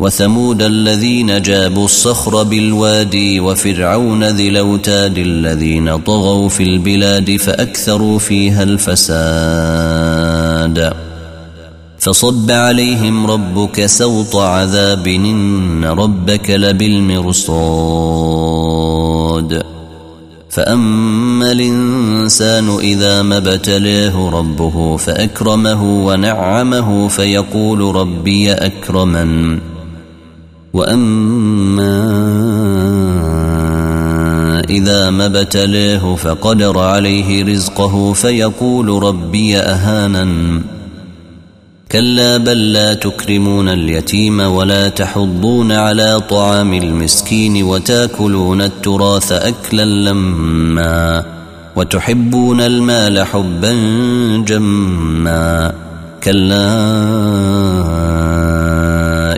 وثمود الذين جابوا الصخر بالوادي وفرعون ذي الأوتاد الذين طغوا في البلاد فأكثروا فيها الفساد. فصب عليهم ربك سوط عذاب إن ربك لبالمرصاد. فأما الإنسان إذا ما ابتلاه ربه فأكرمه ونعمه فيقول ربي أكرمن. واما اذا ما فقدر عليه رزقه فيقول ربي اهانن. كلا بل لا تكرمون اليتيم ولا تحضون على طعام المسكين وتاكلون التراث اكلا لما وتحبون المال حبا جما. كلا